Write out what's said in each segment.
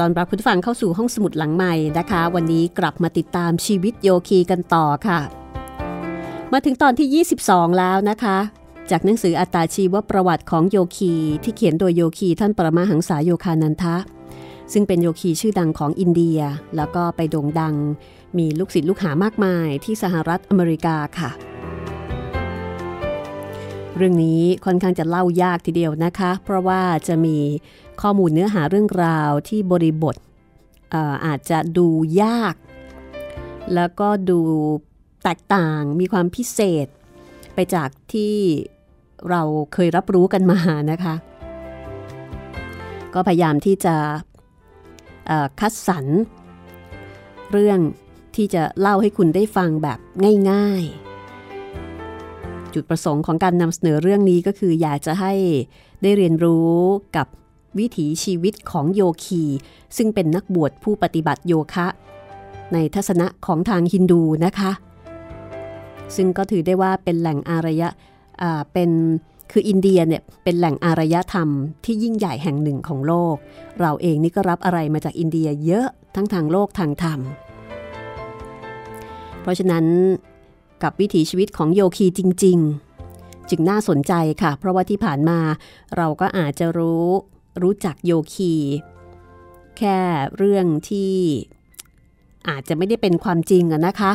ตอนรับคุณผู้ฟังเข้าสู่ห้องสมุดหลังใหม่นะคะ วันนี้กลับมาติดตามชีวิตโยคีกันต่อค่ะ มาถึงตอนที่ 22 แล้วนะคะ จากหนังสืออัตตาชีวประวัติของโยคี ที่เขียนโดยโยคีท่านปรมาหังษาโยคานันทะ ซึ่งเป็นโยคีชื่อดังของอินเดีย แล้วก็ไปโด่งดัง มีลูกศิษย์ลูกหามากมายที่สหรัฐอเมริกาค่ะ เรื่องนี้ค่อนข้างจะเล่ายากทีเดียวนะคะ เพราะว่าจะมี ข้อมูลเนื้อหาเรื่องราวที่บริบทอ่อาจจะดูยาก แล้วก็ดูแตกต่างมีความพิเศษ ไปจากที่เราเคยรับรู้กันมานะคะ ก็พยายามที่จะคัดสรรเรื่องที่จะเล่าให้คุณได้ฟังแบบง่ายๆ จุดประสงค์ของการนำเสนอเรื่องนี้ก็คืออยากจะให้ได้เรียนรู้กับ วิถีชีวิตของโยคี ซึ่งเป็นนักบวชผู้ปฏิบัติโยคะ ในทัศนะของทางฮินดูนะคะ ซึ่งก็ถือได้ว่าเป็นแหล่งอารยะเป็นคืออินเดียเนี่ยเป็นแหล่งอารยธรรมที่ยิ่งใหญ่แห่งหนึ่งของโลก เราเองนี่ก็รับอะไรมาจากอินเดียเยอะทั้งทางโลกทางธรรม เพราะฉะนั้นกับวิถีชีวิตของโยคีจริง ๆ จึงน่าสนใจค่ะ เพราะว่าที่ผ่านมาเราก็อาจจะรู้ รู้จักโยคี แค่เรื่องที่อาจจะไม่ได้เป็นความจริงอะนะคะ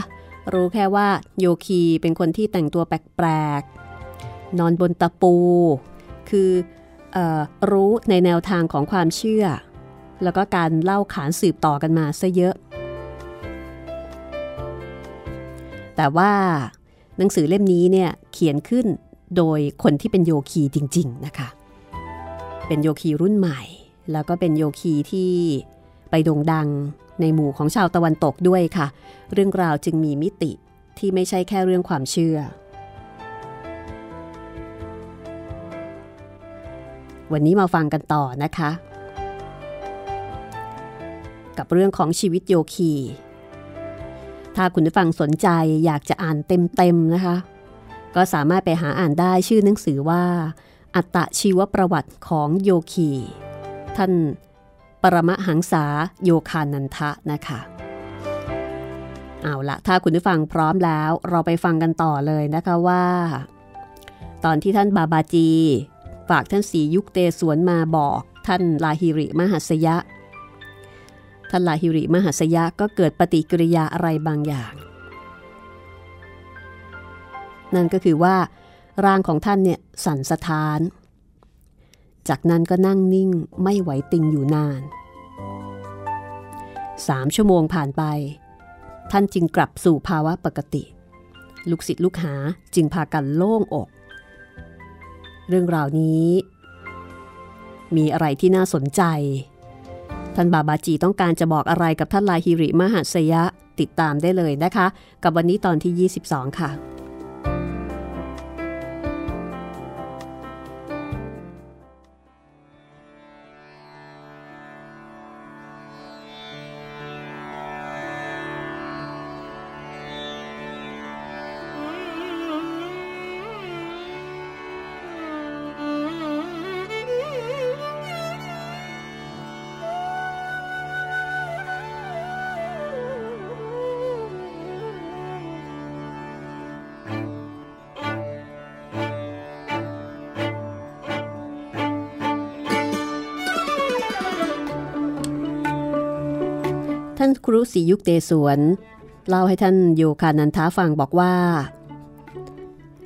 รู้แค่ว่าโยคีเป็นคนที่แต่งตัวแปลกๆ นอนบนตะปู คือออรู้ในแนวทางของความเชื่อ แล้วก็การเล่าขานสืบต่อกันมาซะเยอะ แต่ว่าหนังสือเล่มนี้เนี่ยเขียนขึ้นโดยคนที่เป็นโยคีจริง ๆ นะคะ เป็นโยคีรุ่นใหม่ แล้วก็เป็นโยคีที่ไปโด่งดังในหมู่ของชาวตะวันตกด้วยค่ะ เรื่องราวจึงมีมิติที่ไม่ใช่แค่เรื่องความเชื่อ วันนี้มาฟังกันต่อนะคะ กับเรื่องของชีวิตโยคี ถ้าคุณผู้ฟังสนใจอยากจะอ่านเต็มๆนะคะ ก็สามารถไปหาอ่านได้ชื่อหนังสือว่า อัตชีวประวัติของโยคี ท่านปรมหังษาโยคานันทะนะคะ เอาละถ้าคุณผู้ฟังพร้อมแล้วเราไปฟังกันต่อเลยนะคะว่า ตอนที่ท่านบาบาจี ฝากท่านสียุคเตสวนมาบอกท่านลาฮิริมหัสยะ ท่านลาฮิริมหัสยะก็เกิดปฏิกิริยาอะไรบางอย่าง นั่นก็คือว่า ร่างของท่านเนี่ยสั่นสะท้าน จากนั้นก็นั่งนิ่งไม่ไหวติงอยู่นานสามชั่วโมงผ่านไป ท่านจึงกลับสู่ภาวะปกติ ลูกศิษย์ลูกหาจึงพากันโล่งอก เรื่องราวนี้ มีอะไรที่น่าสนใจ ท่านบาบาจีต้องการจะบอกอะไรกับท่านลายฮิริมหัสยะติดตามได้เลยนะคะ กับวันนี้ตอนที่ 22 ค่ะ ครูศรียุคเตสวนเล่าให้ท่านโยคานันทาฟังบอกว่า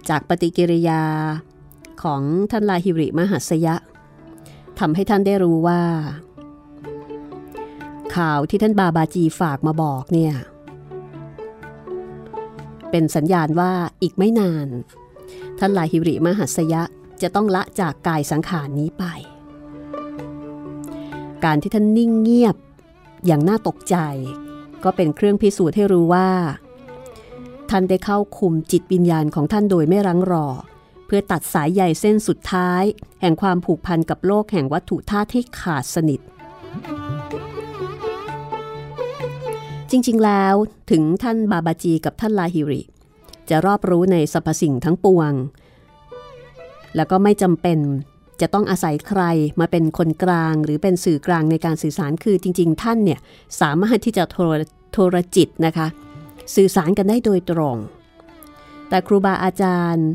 จากปฏิกิริยาของท่านลาฮิริมหัสยะทำให้ท่านได้รู้ว่า ข่าวที่ท่านบาบาจีฝากมาบอกเนี่ย เป็นสัญญาณว่าอีกไม่นาน ท่านลาฮิริมหัสยะจะต้องละจากกายสังขารนี้ไป การที่ท่านนิ่งเงียบ อย่างน่าตกใจ ก็เป็นเครื่องพิสูจน์ให้รู้ว่า ท่านได้เข้าคุมจิตวิญญาณของท่านโดยไม่รังรอ เพื่อตัดสายใยเส้นสุดท้าย แห่งความผูกพันกับโลกแห่งวัตถุธาตุที่ขาดสนิท จริงๆแล้วถึงท่านบาบาจีกับท่านลาฮิริ จะรอบรู้ในสรรพสิ่งทั้งปวง แล้วก็ไม่จำเป็น จะต้องอาศัยใครมาเป็นคนกลางหรือเป็นสื่อกลางในการสื่อสารคือจริง ๆ ท่านเนี่ยสามารถที่จะโทรโทรจิตนะคะ สื่อสารกันได้โดยตรง แต่ครูบาอาจารย์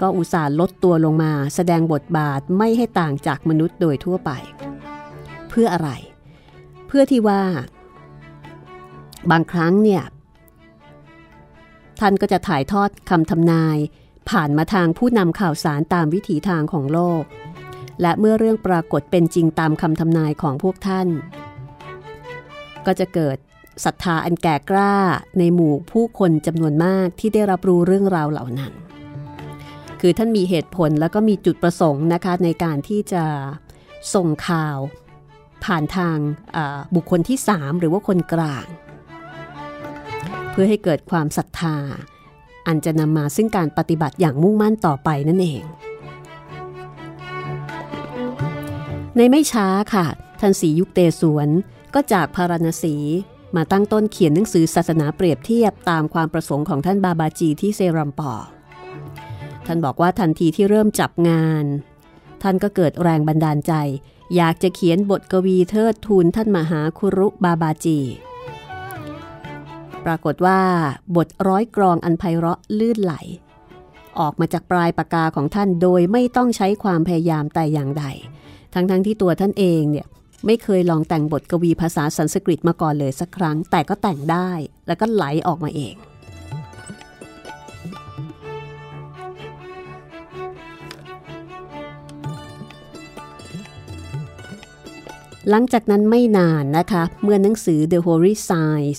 ก็อุตส่าห์ลดตัวลงมา แสดงบทบาทไม่ให้ต่างจากมนุษย์โดยทั่วไป เพื่ออะไร เพื่อที่ว่า บางครั้งเนี่ยท่านก็จะถ่ายทอดคำทำนาย ผ่านมาทางผู้นำข่าวสารตามวิถีทางของโลก และเมื่อเรื่องปรากฏเป็นจริงตามคำทำนายของพวกท่าน ก็จะเกิดศรัทธาอันแก่กล้าในหมู่ผู้คนจำนวนมากที่ได้รับรู้เรื่องราวเหล่านั้น คือท่านมีเหตุผลแล้วก็มีจุดประสงค์นะคะในการที่จะส่งข่าวผ่านทางบุคคลที่ 3 หรือว่าคนกลาง เพื่อให้เกิดความศรัทธา อันจะนำมาซึ่งการปฏิบัติอย่างมุ่งมั่นต่อไปนั่นเอง ในไม่ช้าค่ะท่านสียุคเตสวนก็จากพารณสีมาตั้งต้นเขียนหนังสือศาสนาเปรียบเทียบตามความประสงค์ของท่านบาบาจีที่เซรัมปอ ท่านบอกว่าทันทีที่เริ่มจับงาน ท่านก็เกิดแรงบันดาลใจ อยากจะเขียนบทกวีเทิดทูนท่านมหาคุรุบาบาจี ปรากฏว่า บทร้อยกรองอันไพเราะลื่นไหล ออกมาจากปลายปากกาของท่านโดยไม่ต้องใช้ความพยายามแต่อย่างใด ทั้งๆทที่ตัวท่านเองเนี่ยไม่เคยลองแต่งบทกวีภาษาสันสกฤตมาก่อนเลยสักครั้ง แต่ก็แต่งได้แล้วก็ไหลออกมาเอง หลังจากนั้นไม่นานนะคะ เมื่อหนังสือ The Holy Signs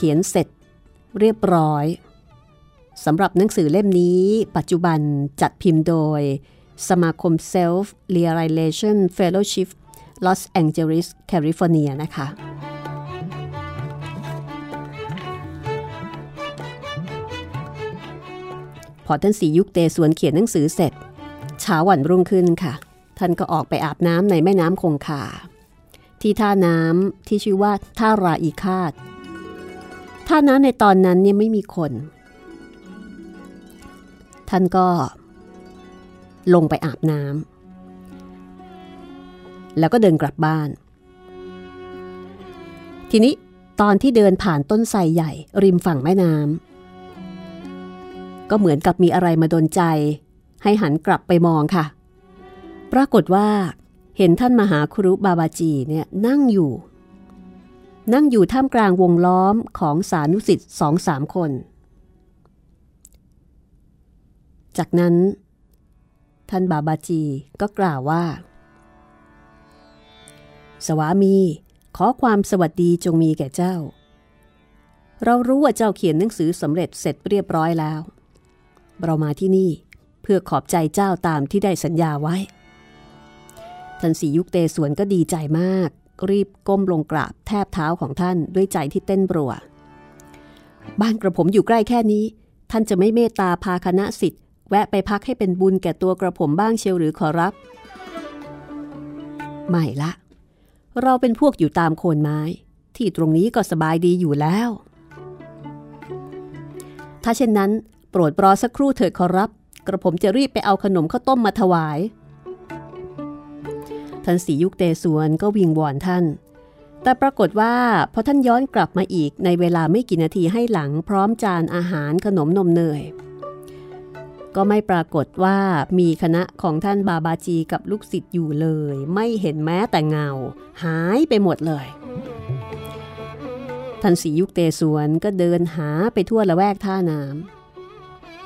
เขียนเสร็จเรียบร้อยสำหรับหนังสือเล่มนี้ ปัจจุบันจัดพิมพ์โดย สมาคม Self Realization Fellowship Los Angeles California นะคะพอท่านสียุคเตสวนเขียนหนังสือเสร็จเช้าวันรุ่งขึ้นค่ะ ท่านก็ออกไปอาบน้ำในแม่น้ำคงคาที่ท่าน้ำที่ชื่อว่าท่าราอีคาด ท่าน้ำในตอนนั้นเนี่ยไม่มีคน ท่านก็ลงไปอาบน้ำแล้วก็เดินกลับบ้าน ทีนี้ตอนที่เดินผ่านต้นไทรใหญ่ ริมฝั่งแม่น้ำก็เหมือนกับมีอะไรมาดนใจ ให้หันกลับไปมองค่ะ ปรากฏว่าเห็นท่านมหาครุบาบาจีเนี่ยนั่งอยู่ นั่งอยู่ท่ามกลางวงล้อมของสานุสิทธิ์สองสามคน จากนั้น ท่านบาบาจีก็กล่าวว่า สวามี ขอความสวัสดีจงมีแก่เจ้า เรารู้ว่าเจ้าเขียนหนังสือสำเร็จเสร็จเรียบร้อยแล้ว เรามาที่นี่เพื่อขอบใจเจ้าตามที่ได้สัญญาไว้ท่านสียุคเตสวนก็ดีใจมาก รีบก้มลงกราบแทบเท้าของท่านด้วยใจที่เต้นบรัว บ้านกระผมอยู่ใกล้แค่นี้ ท่านจะไม่เมตตาพาคณะสิทธิ์แวะไปพักให้เป็นบุญแก่ตัวกระผมบ้างเชียวหรือขอรับ ไม่ละ เราเป็นพวกอยู่ตามโคนไม้ ที่ตรงนี้ก็สบายดีอยู่แล้ว ถ้าเช่นนั้น โปรดรอสักครู่เถิดขอรับ กระผมจะรีบไปเอาขนมข้าวต้มมาถวาย ท่านสียุคเตสวนก็วิงวอนท่าน แต่ปรากฏว่าพอท่านย้อนกลับมาอีกในเวลาไม่กี่นาทีให้หลังพร้อมจานอาหารขนมนมเนย ก็ไม่ปรากฏว่ามีคณะของท่านบาบาจีกับลูกศิษย์อยู่เลย ไม่เห็นแม้แต่เงา หายไปหมดเลยท่านสียุคเตสวนก็เดินหาไปทั่วละแวกท่าน้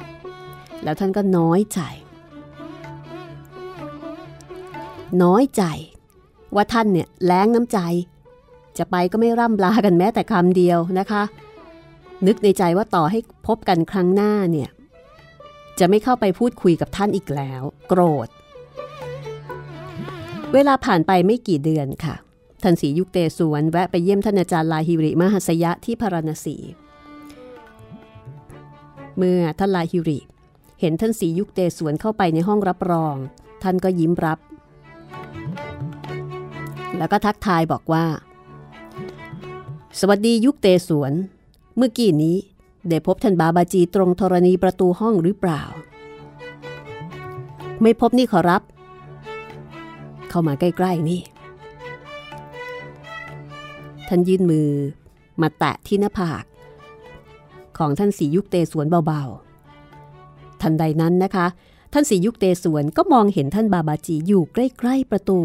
ำแล้วท่านก็น้อยใจ น้อยใจ ว่าท่านเนี่ยแล้งน้ำใจ จะไปก็ไม่ร่ำลากันแม้แต่คำเดียวนะคะ นึกในใจว่าต่อให้พบกันครั้งหน้าเนี่ยจะไม่เข้าไปพูดคุยกับท่านอีกแล้ว โกรธ เวลาผ่านไปไม่กี่เดือนค่ะท่านศรียุคเตสวนแวะไปเยี่ยมท่านอาจารย์ลาฮิริมหัสยะที่พาราณสี เมื่อท่านลาฮิริ เห็นท่านศรียุคเตสวนเข้าไปในห้องรับรอง ท่านก็ยิ้มรับ แล้วก็ทักทายบอกว่า สวัสดียุคเตสวน เมื่อกี้นี้ได้พบท่านบาบาจีตรงธรณีประตูห้องหรือเปล่า ไม่พบนี่ขอรับ เข้ามาใกล้ ๆ นี่ ท่านยื่นมือมาแตะที่หน้าผาก ของท่านสียุคเตสวนเบาๆ ทันใดนั้นนะคะ ท่านสียุคเตสวนก็มองเห็นท่านบาบาจีอยู่ใกล้ ๆ ประตู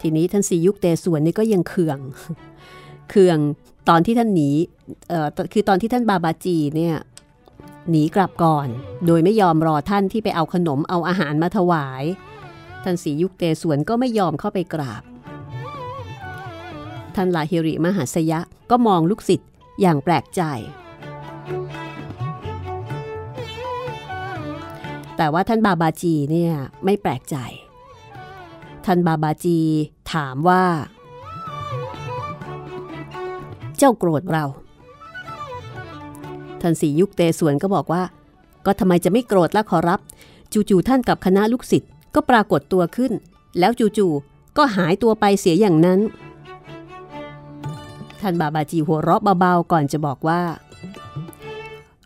ทีนี้ท่านสียุคเตสวนนี่ก็ยังเคืองเคืองตอนที่ท่านหนีเอ่อคือตอนที่ท่านบาบาจีเนี่ยหนีกลับก่อน โดยไม่ยอมรอท่านที่ไปเอาขนมเอาอาหารมาถวาย ท่านสียุคเตสวนก็ไม่ยอมเข้าไปกราบ ท่านลาฮิริมหาสยะก็มองลูกศิษย์อย่างแปลกใจ แต่ว่าท่านบาบาจีเนี่ยไม่แปลกใจ ท่านบาบาจี ถามว่า เจ้าโกรธเรา ท่านสียุคเตสวนก็บอกว่า ก็ทำไมจะไม่โกรธละขอรับ จู่ๆท่านกับคณะลูกศิษย์ก็ปรากฏตัวขึ้น แล้วจู่ๆก็หายตัวไปเสียอย่างนั้น ท่านบาบาจีหัวเราะเบาๆก่อนจะบอกว่า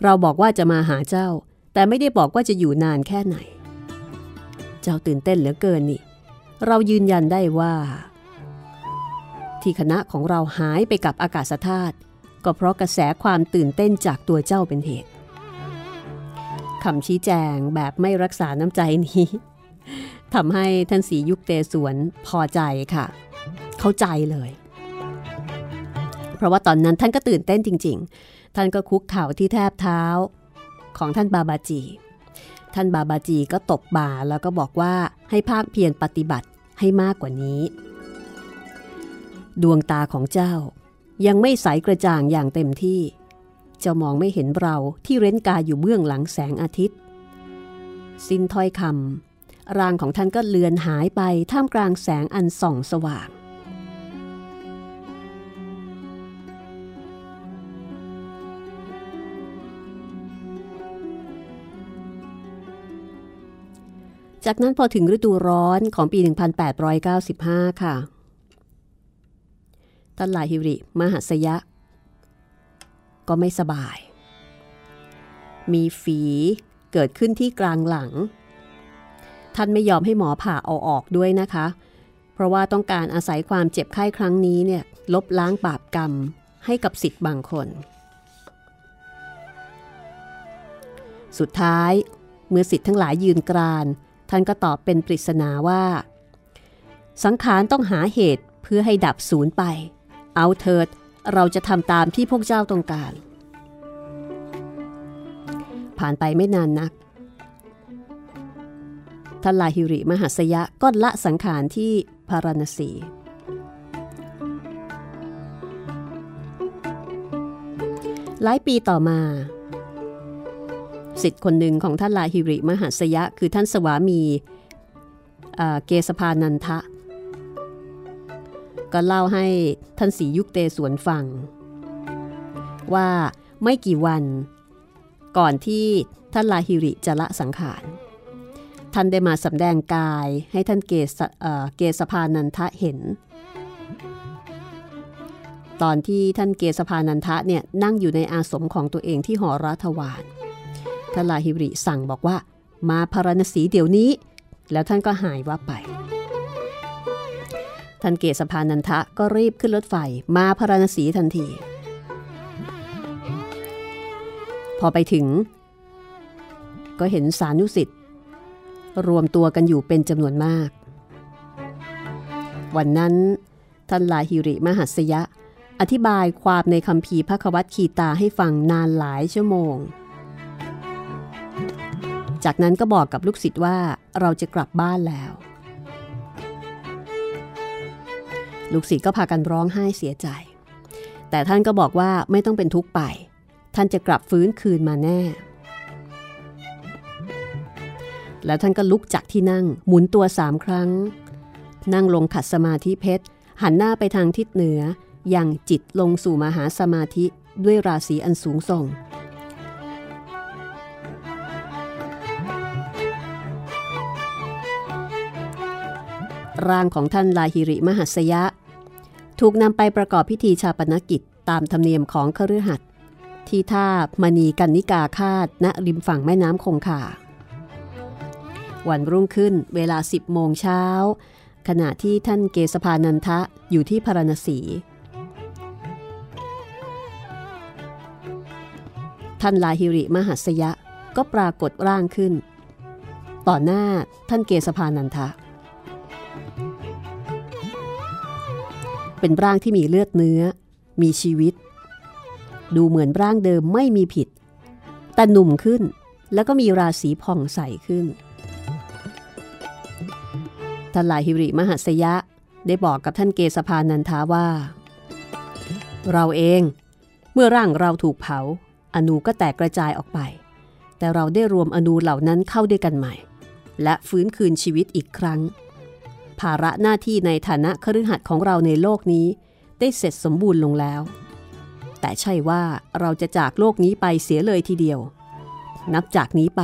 เราบอกว่าจะมาหาเจ้า แต่ไม่ได้บอกว่าจะอยู่นานแค่ไหน เจ้าตื่นเต้นเหลือเกินนี่ เรายืนยันได้ว่า ที่คณะของเราหายไปกับอากาศธาตุก็เพราะกระแสความตื่นเต้นจากตัวเจ้าเป็นเหตุคำชี้แจงแบบไม่รักษาน้ำใจนี้ทำให้ท่านสียุคเตสวนพอใจค่ะ เข้าใจเลย เพราะว่าตอนนั้นท่านก็ตื่นเต้นจริง ๆ ท่านก็คุกเข่าที่แทบเท้าของท่านบาบาจี ท่านบาบาจีก็ตบบ่าแล้วก็บอกว่าให้ภาคเพียรปฏิบัติ ให้มากกว่านี้ ดวงตาของเจ้ายังไม่ใสกระจ่างอย่างเต็มที่ เจ้ามองไม่เห็นเราที่เร้นกายอยู่เบื้องหลังแสงอาทิตย์ สิ้นถ้อยคำร่างของท่านก็เลือนหายไปท่ามกลางแสงอันส่องสว่าง จากนั้นพอถึงฤดูร้อนของปี 1895 ค่ะท่านลาฮิริมหัสยะ ก็ไม่สบาย มีฝีเกิดขึ้นที่กลางหลัง ท่านไม่ยอมให้หมอผ่าเอาออกด้วยนะคะ เพราะว่าต้องการอาศัยความเจ็บไข้ครั้งนี้เนี่ยลบล้างบาปกรรมให้กับสิทธิ์บางคน สุดท้ายเมื่อสิทธิ์ทั้งหลายยืนกราน ท่านก็ตอบเป็นปริศนาว่า สังขารต้องหาเหตุเพื่อให้ดับศูนย์ไป เอาเถิดเราจะทำตามที่พวกเจ้าต้องการ ผ่านไปไม่นานนักท่านลาฮิริมหัสยะก็ละสังขารที่พาราณสี หลายปีต่อมา สิทธิ์คนหนึ่งของท่านลาฮิริมหัสยะ คือท่านสวามีเกสพานันทะ ก็เล่าให้ท่านสียุคเตสวนฟัง ว่าไม่กี่วันก่อนที่ท่านลาฮิริจะละสังขาร ท่านได้มาสำแดงกายให้ท่านเกสเกสพานันทะเห็น ตอนที่ท่านเกสพานันทะเนี่ยนั่งอยู่ในอาสมของตัวเองที่หอรัฐวาน ท่านลาฮิริสั่งบอกว่า มาพารณสีเดี๋ยวนี้ แล้วท่านก็หายว่าไป ท่านเกสพานันทะก็รีบขึ้นรถไฟมาพารณสีทันที พอไปถึง ก็เห็นสานุสิทธิ์รวมตัวกันอยู่เป็นจำนวนมาก วันนั้นท่านลาฮิริมหัสยะ อธิบายความในคำพีพระควัตคีตาให้ฟังนานหลายชั่วโมง จากนั้นก็บอกกับลูกศิษย์ว่าเราจะกลับบ้านแล้ว ลูกศิษย์ก็พากันร้องไห้เสียใจ แต่ท่านก็บอกว่าไม่ต้องเป็นทุกข์ไป ท่านจะกลับฟื้นคืนมาแน่ แล้วท่านก็ลุกจากที่นั่งหมุนตัวสามครั้ง นั่งลงขัดสมาธิเพชร หันหน้าไปทางทิศเหนือยังจิตลงสู่มหาสมาธิด้วยราศีอันสูงส่ง ร่างของท่านลาหิริมหัสยะ ถูกนำไปประกอบพิธีชาปนกิจตามธรรมเนียมของคฤหัสถ์ที่ท่ามณีกันนิกาคาดณริมฝั่งแม่น้ำคงคาวันรุ่งขึ้นเวลา 10 โมงเช้า ขณะที่ท่านเกสพานันทะอยู่ที่พาราณสี ท่านลาฮิริมหัสยะก็ปรากฏร่างขึ้น ต่อหน้าท่านเกสพานันทะ เป็นร่างที่มีเลือดเนื้อ มีชีวิต ดูเหมือนร่างเดิมไม่มีผิด แต่หนุ่มขึ้นแล้วก็มีราศีผ่องใสขึ้นท่านลายฮิริมหัสยะได้บอกกับท่านเกสพานันทาว่า เราเองเมื่อร่างเราถูกเผา อนูก็แตกกระจายออกไป แต่เราได้รวมอนูเหล่านั้นเข้าด้วยกันใหม่ และฟื้นคืนชีวิตอีกครั้ง ภาระหน้าที่ในฐานะคฤหัสถ์ของเราในโลกนี้ ได้เสร็จสมบูรณ์ลงแล้ว แต่ใช่ว่าเราจะจากโลกนี้ไปเสียเลยทีเดียว นับจากนี้ไป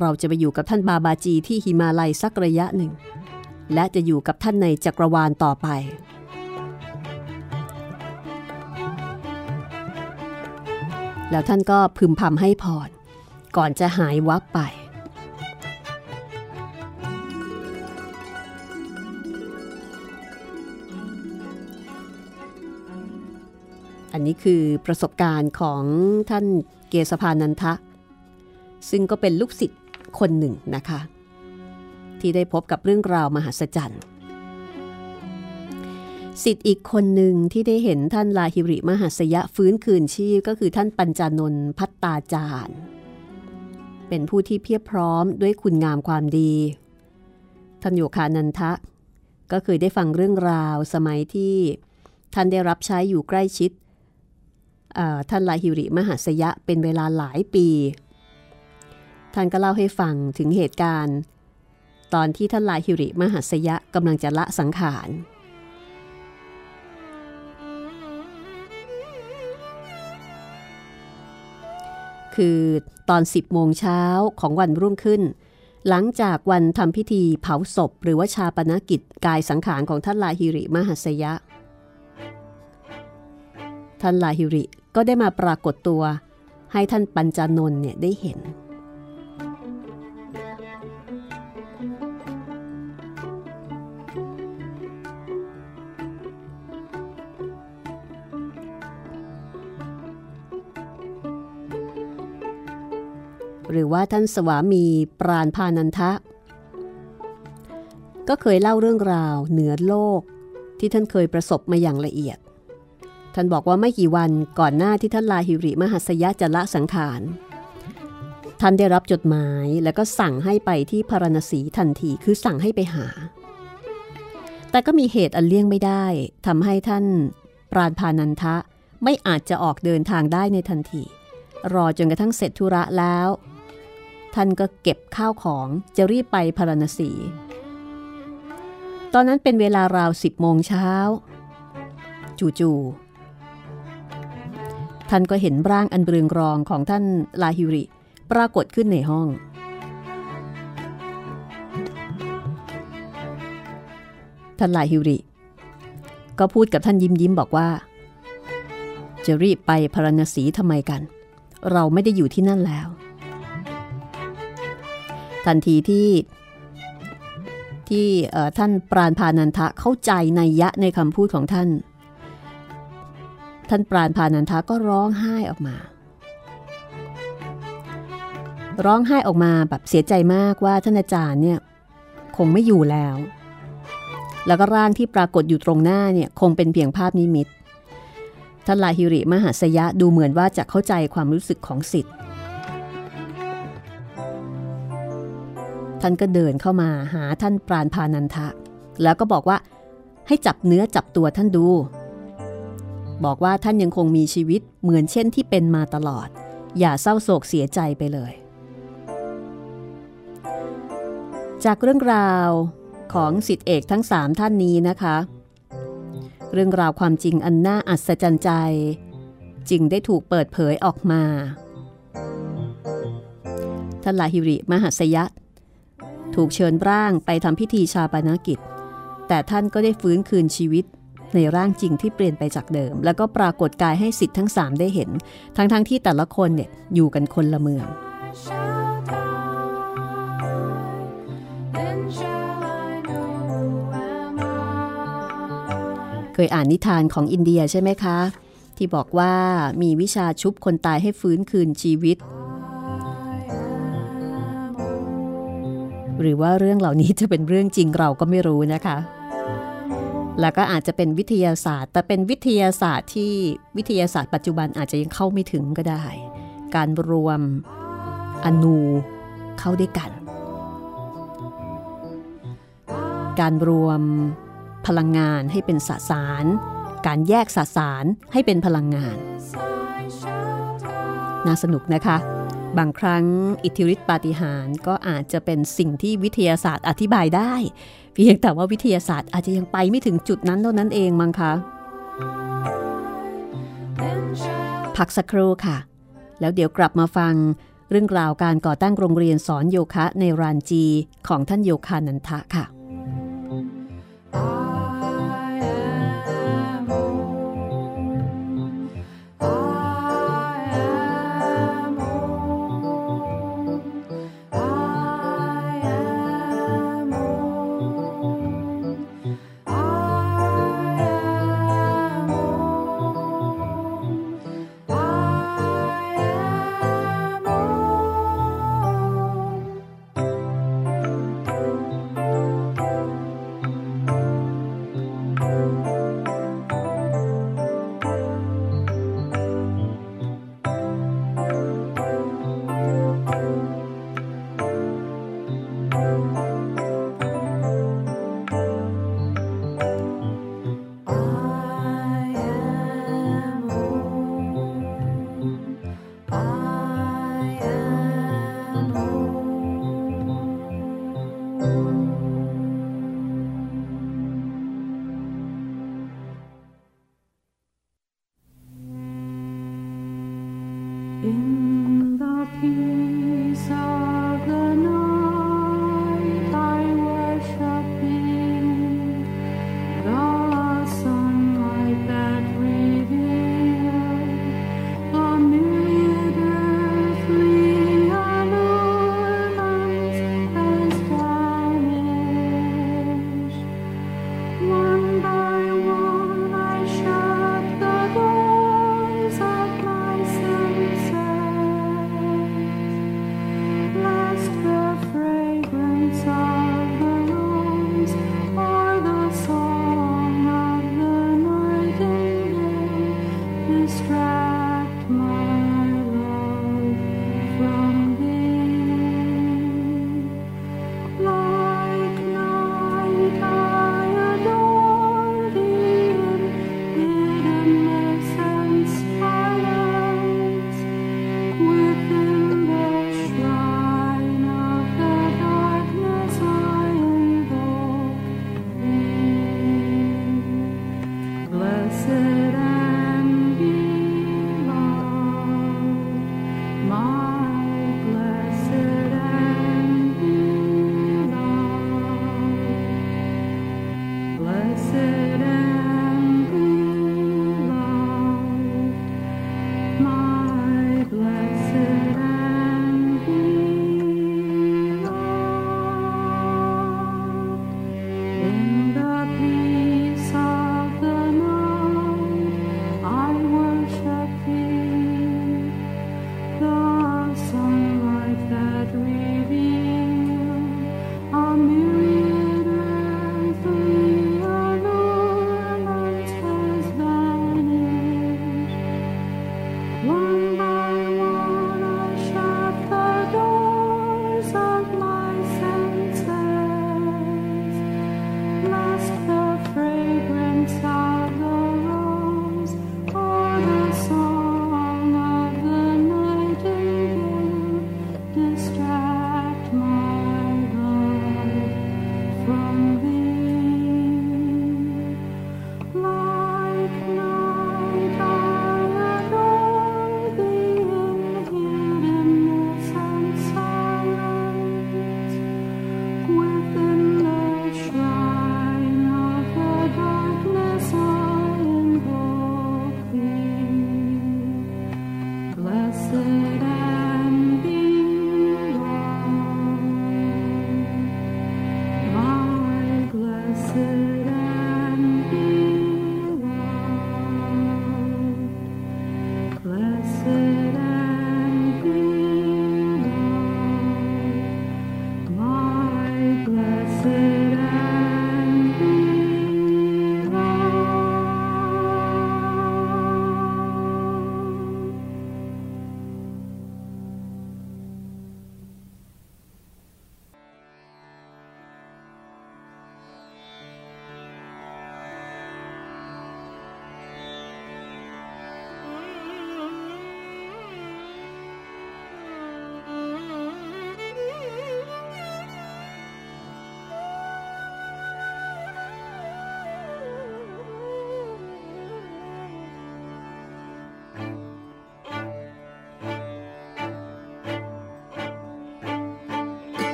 เราจะไปอยู่กับท่านบาบาจีที่หิมาลัยสักระยะหนึ่ง และจะอยู่กับท่านในจักรวาลต่อไปแล้วท่านก็พึมพำให้พรก่อนจะหายวับไป อันนี้คือประสบการณ์ของท่านเกษพานันทะ ซึ่งก็เป็นลูกศิษย์คนหนึ่งนะคะ ที่ได้พบกับเรื่องราวมหัศจรรย์สิทธิ์อีกคนหนึ่งที่ได้เห็นท่านลาหิริมหัสยะฟื้นคืนชีพก็คือท่านปัญจานนท์พัตตาจารย์เป็นผู้ที่เพียบพร้อมด้วยคุณงามความดี ท่านโยคานันทะ ก็เคยได้ฟังเรื่องราวสมัยที่ท่านได้รับใช้อยู่ใกล้ชิด ท่านลาหิริมหัสยะเป็นเวลาหลายปี ท่านก็เล่าให้ฟังถึงเหตุการณ์ ตอนที่ท่านลาหิริมหัสยะกำลังจะละสังขารคือตอน 10โมงเช้าของวันรุ่งขึ้น หลังจากวันทำพิธีเผาศพ หรือว่าชาปนกิจกายสังขารของท่านลาหิริมหัสยะ ท่านลาหิริ ก็ได้มาปรากฏตัว ให้ท่านปัญจานนท์เนี่ยได้เห็น หรือว่าท่านสวามีปราณพานันทะ ก็เคยเล่าเรื่องราวเหนือโลกที่ท่านเคยประสบมาอย่างละเอียด ท่านบอกว่าไม่กี่วันก่อนหน้าที่ท่านลาหิริมหัสยะจะละสังขาร ท่านได้รับจดหมายแล้วก็สั่งให้ไปที่พารณสีทันทีคือสั่งให้ไปหา แต่ก็มีเหตุอันเลี่ยงไม่ได้ทำให้ท่านปราณพานันทะไม่อาจจะออกเดินทางได้ในทันที รอจนกระทั่งเสร็จธุระแล้ว ท่านก็เก็บข้าวของจะรีบไปพารณสี ตอนนั้นเป็นเวลาราวสิบโมงเช้า จู่ๆ ท่านก็เห็นร่างอันเบรืองรองของท่านลาฮิริ ปรากฏขึ้นในห้อง ท่านลาฮิริ ก็พูดกับท่านยิ้มยิ้มบอกว่า จะรีบไปพารณสีทำไมกัน เราไม่ได้อยู่ที่นั่นแล้ว ทันทีที่ที่ท่านปราณพานันทะเข้าใจในยะในคำพูดของท่าน ท่านปราณพานันทะก็ร้องไห้ออกมา ร้องไห้ออกมาแบบเสียใจมากว่าท่านอาจารย์เนี่ยคงไม่อยู่แล้ว แล้วก็ร่างที่ปรากฏอยู่ตรงหน้าเนี่ยคงเป็นเพียงภาพนิมิตท่านลาฮิริมหัสยะดูเหมือนว่าจะเข้าใจความรู้สึกของสิทธิ์ท่านก็เดินเข้ามาหาท่านปราณพานันทะ แล้วก็บอกว่าให้จับเนื้อจับตัวท่านดู บอกว่าท่านยังคงมีชีวิตเหมือนเช่นที่เป็นมาตลอด อย่าเศร้าโศกเสียใจไปเลย จากเรื่องราวของสิทธิเอกทั้งสามท่านนี้นะคะ เรื่องราวความจริงอันน่าอัศจรรย์ใจ จึงได้ถูกเปิดเผยออกมา ท่านลาฮิริมหัสยะ ถูกเชิญร่างไปทำพิธีชาปนกิจ แต่ท่านก็ได้ฟื้นคืนชีวิต ในร่างจริงที่เปลี่ยนไปจากเดิม แล้วก็ปรากฏกายให้สิทธิ์ทั้งสามได้เห็น ทั้งๆทที่แต่ละคนเนี่ยอยู่กันคนละเมืองเคยอ่านนิทานของอินเดียใช่ไหมคะ ที่บอกว่ามีวิชาชุบคนตายให้ฟื้นคืนชีวิต หรือว่าเรื่องเหล่านี้จะเป็นเรื่องจริงเราก็ไม่รู้นะคะ แล้วก็อาจจะเป็นวิทยาศาสตร์ แต่เป็นวิทยาศาสตร์ที่วิทยาศาสตร์ปัจจุบันอาจจะยังเข้าไม่ถึงก็ได้ การรวมอนูเข้าด้วยกัน การรวมพลังงานให้เป็นสสาร การแยกสสารให้เป็นพลังงาน น่าสนุกนะคะ บางครั้งอิทธิฤทธิปาฏิหาริย์ก็อาจจะเป็นสิ่งที่วิทยาศาสตร์อธิบายได้ เพียงแต่ว่าวิทยาศาสตร์อาจจะยังไปไม่ถึงจุดนั้นเท่านั้นเองมั้งคะพักสักครู่ค่ะ แล้วเดี๋ยวกลับมาฟัง เรื่องราวการก่อตั้งโรงเรียนสอนโยคะในรานจีของท่านโยคานันทะค่ะ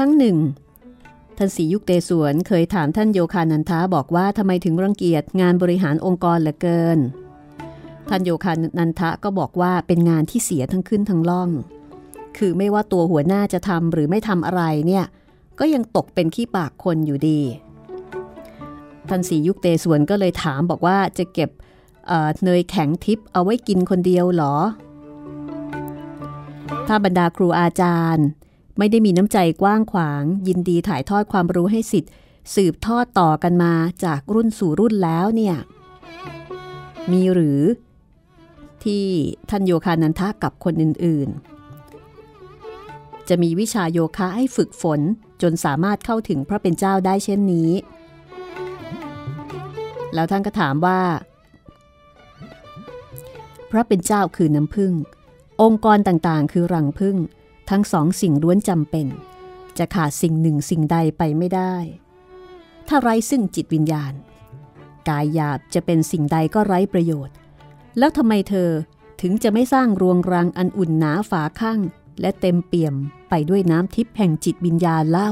รั้งหนึ่ง ท่านสียุคเตสวนเคยถามท่านโยคานันทาบอกว่าทำไมถึงรังเกียจงานบริหารองค์กรเหลือเกิน ท่านโยคานันทะก็บอกว่าเป็นงานที่เสียทั้งขึ้นทั้งล่อง คือไม่ว่าตัวหัวหน้าจะทำหรือไม่ทำอะไรเนี่ย ก็ยังตกเป็นขี้ปากคนอยู่ดี ท่านสียุคเตสวนก็เลยถามบอกว่าจะเก็บเเนยแข็งทิพเอาไว้กินคนเดียวหรอ ถ้าบรรดาครูอาจารย์ ไม่ได้มีน้ำใจกว้างขวาง ยินดีถ่ายทอดความรู้ให้สิทธิ์ สืบทอดต่อกันมาจากรุ่นสู่รุ่นแล้วเนี่ย มีหรือ ที่ท่านโยคานันทะกับคนอื่นๆ จะมีวิชาโยคะให้ฝึกฝนจนสามารถเข้าถึงพระเป็นเจ้าได้เช่นนี้ แล้วท่านก็ถามว่า พระเป็นเจ้าคือน้ำพึ่งองค์กรต่างๆ คือรังพึ่ง ทั้งสองสิ่งล้วนจำเป็น จะขาดสิ่งหนึ่งสิ่งใดไปไม่ได้ ถ้าไร้ซึ่งจิตวิญญาณ กายหยาบจะเป็นสิ่งใดก็ไร้ประโยชน์ แล้วทำไมเธอถึงจะไม่สร้างรวงรังอันอุ่นหนาฝาข้างและเต็มเปี่ยมไปด้วยน้ำทิพย์แห่งจิตวิญญาณเล่า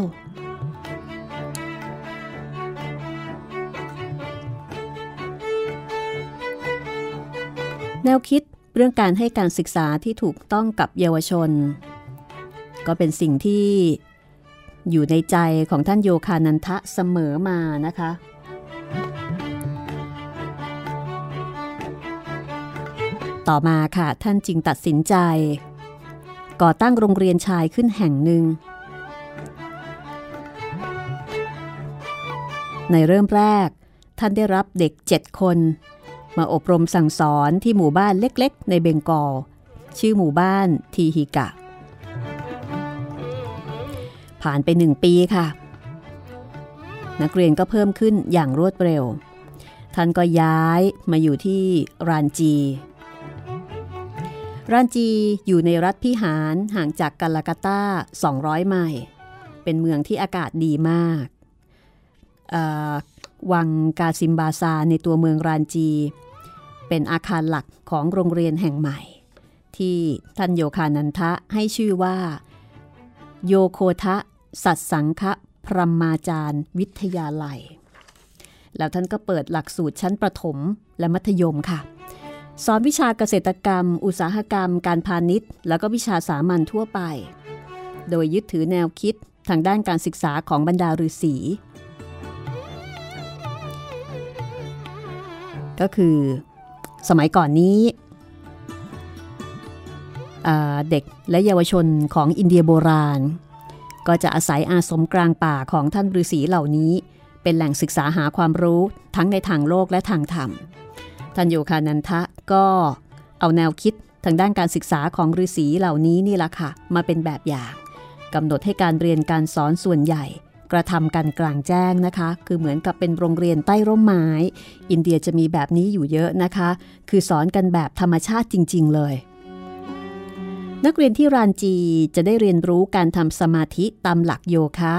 แนวคิดเรื่องการให้การศึกษาที่ถูกต้องกับเยาวชน ก็เป็นสิ่งที่อยู่ในใจของท่านโยคานันทะเสมอมานะคะ ต่อมาค่ะท่านจึงตัดสินใจ ก่อตั้งโรงเรียนชายขึ้นแห่งหนึ่ง ในเริ่มแรก ท่านได้รับเด็กเจ็ดคน มาอบรมสั่งสอนที่หมู่บ้านเล็กๆ ในเบงกอล ชื่อหมู่บ้านทีฮิกะ ผ่านไปหนึ่งปีค่ะ นักเรียนก็เพิ่มขึ้นอย่างรวดเร็ว ท่านก็ย้ายมาอยู่ที่รานจี รานจีอยู่ในรัฐพิหารห่างจากกาลากาตา200 ไมล์เป็นเมืองที่อากาศดีมากวังกาซิมบาซาในตัวเมืองรานจี เป็นอาคารหลักของโรงเรียนแห่งใหม่ ที่ท่านโยคานันทะให้ชื่อว่า โยโคทะ สัตสังฆพรหมาจารย์ วิทยาลัย แล้วท่านก็เปิดหลักสูตรชั้นประถมและมัธยมค่ะ สอนวิชาเกษตรกรรม อุตสาหกรรม การพาณิชย์ แล้วก็วิชาสามัญทั่วไป โดยยึดถือแนวคิดทางด้านการศึกษาของบรรดาฤาษีก็คือสมัยก่อนนี้ เด็กและเยาวชนของอินเดียโบราณ ก็จะอาศัยอาสมกลางป่าของท่านฤาษีเหล่านี้ เป็นแหล่งศึกษาหาความรู้ทั้งในทางโลกและทางธรรม ท่านโยคานันทะก็เอาแนวคิดทางด้านการศึกษาของฤาษีเหล่านี้นี่แหละค่ะ มาเป็นแบบอย่างกำหนดให้การเรียนการสอนส่วนใหญ่กระทำกันกลางแจ้งนะคะ คือเหมือนกับเป็นโรงเรียนใต้ร่มไม้ อินเดียจะมีแบบนี้อยู่เยอะนะคะ คือสอนกันแบบธรรมชาติจริง ๆ เลย นักเรียนที่รานจีจะได้เรียนรู้การทำสมาธิตามหลักโยคะ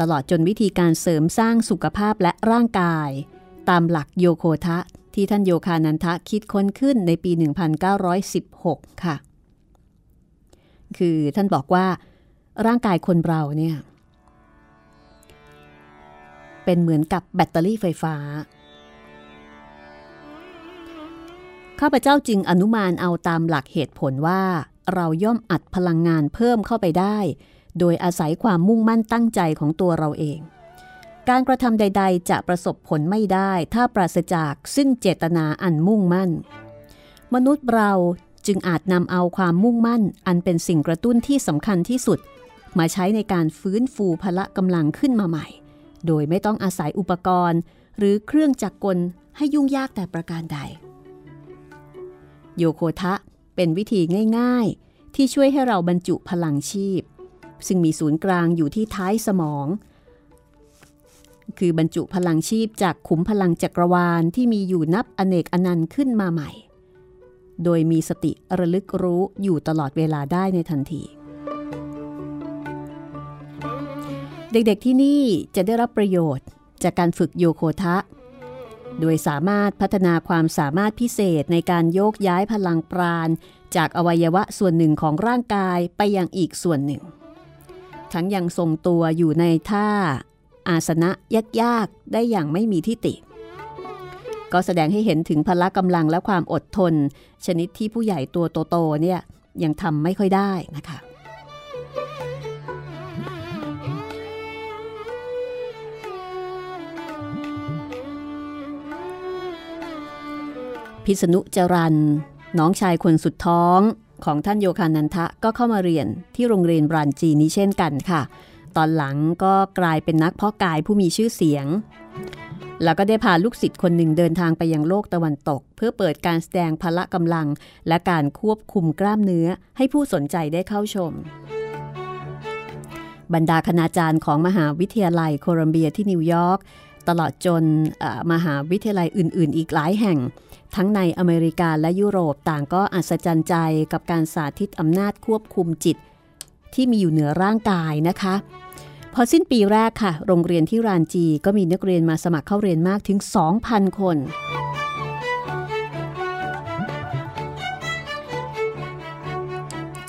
ตลอดจนวิธีการเสริมสร้างสุขภาพและร่างกาย ตามหลักโยโคทะ ที่ท่านโยคานันทะคิดค้นขึ้นในปี 1916 ค่ะ คือท่านบอกว่าร่างกายคนเราเนี่ย เป็นเหมือนกับแบตเตอรี่ไฟฟ้า ข้าพเจ้าจึงอนุมานเอาตามหลักเหตุผลว่า เราย่อมอัดพลังงานเพิ่มเข้าไปได้ โดยอาศัยความมุ่งมั่นตั้งใจของตัวเราเอง การกระทำใด ๆ จะประสบผลไม่ได้ ถ้าปราศจากซึ่งเจตนาอันมุ่งมั่น มนุษย์เราจึงอาจนำเอาความมุ่งมั่น อันเป็นสิ่งกระตุ้นที่สำคัญที่สุด มาใช้ในการฟื้นฟูพละกำลังขึ้นมาใหม่ โดยไม่ต้องอาศัยอุปกรณ์ หรือเครื่องจักรกลให้ยุ่งยากแต่ประการใด โยโคทะเป็นวิธีง่าย ๆ ที่ช่วยให้เราบรรจุพลังชีพ ซึ่งมีศูนย์กลางอยู่ที่ท้ายสมอง คือบรรจุพลังชีพจากขุมพลังจักรวาลที่มีอยู่นับอเนกอนันต์ขึ้นมาใหม่ โดยมีสติระลึกรู้อยู่ตลอดเวลาได้ในทันที เด็กๆที่นี่จะได้รับประโยชน์จากการฝึกโยโคทะ โดยสามารถพัฒนาความสามารถพิเศษในการโยกย้ายพลังปราณ จากอวัยวะส่วนหนึ่งของร่างกายไปยังอีกส่วนหนึ่ง ทั้งยังทรงตัวอยู่ในท่า อาสนะยากๆได้อย่างไม่มีที่ติ ก็แสดงให้เห็นถึงพละกำลังและความอดทน ชนิดที่ผู้ใหญ่ตัวโตๆเนี่ยยังทำไม่ค่อยได้นะคะ พิษณุจรันน้องชายคนสุดท้องของท่านโยคานันทะก็เข้ามาเรียนที่โรงเรียนบรานจีนี้เช่นกันค่ะ ตอนหลังก็กลายเป็นนักเพาะกายผู้มีชื่อเสียง แล้วก็ได้พาลูกศิษย์คนหนึ่งเดินทางไปยังโลกตะวันตก เพื่อเปิดการแสดงพละกำลัง และการควบคุมกล้ามเนื้อให้ผู้สนใจได้เข้าชม บรรดาคณาจารย์ของมหาวิทยาลัยโคลัมเบียที่นิวยอร์ก ตลอดจนมหาวิทยาลัยอื่น ๆ อีกหลายแห่ง ทั้งในอเมริกาและยุโรปต่างก็อัศจรรย์ใจกับการสาธิตอำนาจควบคุมจิต ที่มีอยู่เหนือร่างกายนะคะ พอสิ้นปีแรกค่ะ โรงเรียนที่รานจีก็มีนักเรียนมาสมัครเข้าเรียนมากถึง 2,000 คน